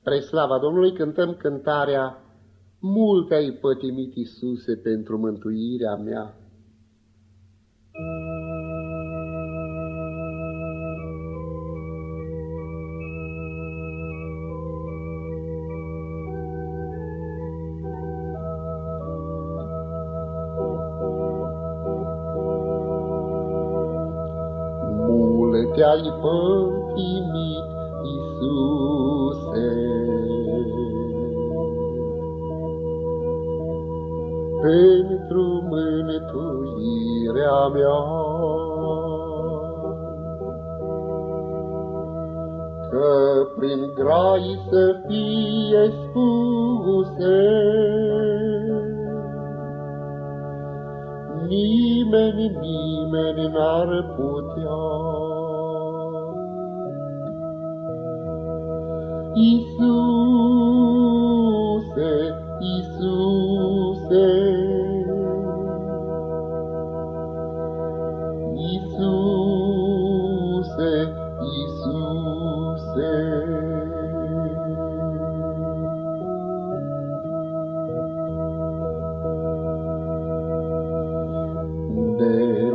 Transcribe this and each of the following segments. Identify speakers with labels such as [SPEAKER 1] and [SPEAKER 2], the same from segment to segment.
[SPEAKER 1] Spre slava Domnului cântăm cântarea Multe ai pătimit, Iisuse, pentru mântuirea mea. Multe ai pătimit, Iisuse, pentru mântuirea mea. Că prin grai să fie spuse, nimeni, nimeni n-ar putea. Iisuse,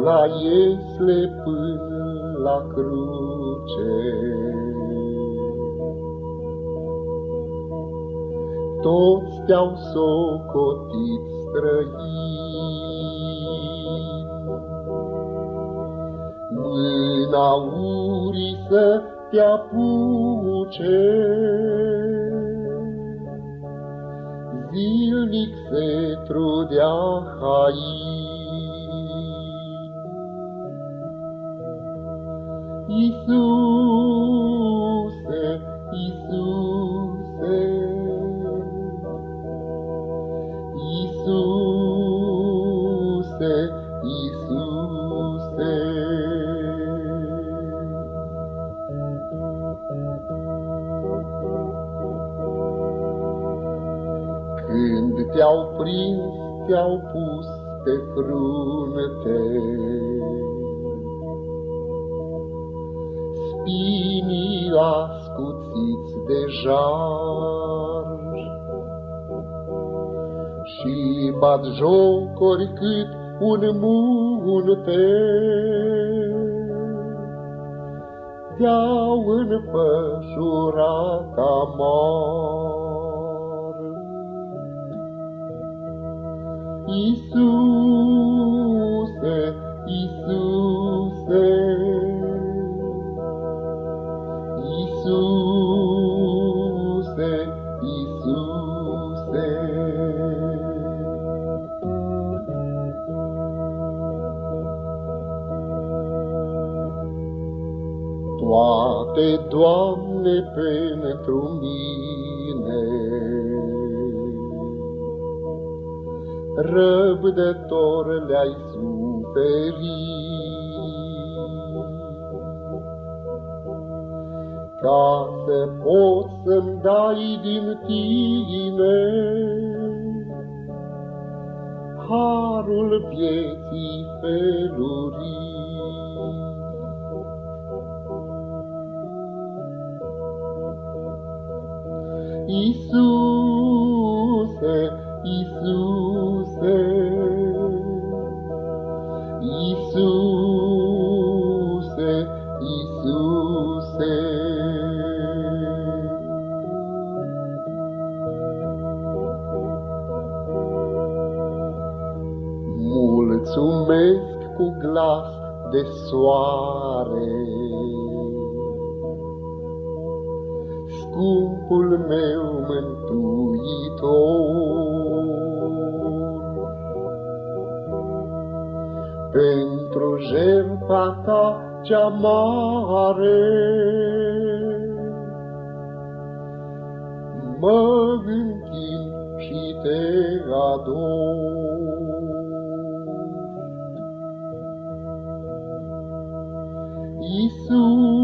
[SPEAKER 1] la Iesle până la cruce, toți te-au socotit străini. Mâna urii să te apuce, zilnic se trudea hain. Iisuse, Iisuse, Iisuse, Iisuse. Când te-au prins, te-au pus pe frunte, ascuțiți de jar și bat jocori cât un munte. Te-au înfășurat amar. Iisuse, Toate, Doamne, pentru mine, răbdător le-ai suferit. ca să pot să-mi dai din tine harul vieții felurii. Iisuse, Iisuse, Iisuse, Iisuse. Mulțumesc cu glas de soare, Scumpul meu mântuitor, Pentru jertfa ta cea mare, Mă închin și te ador. Iisus,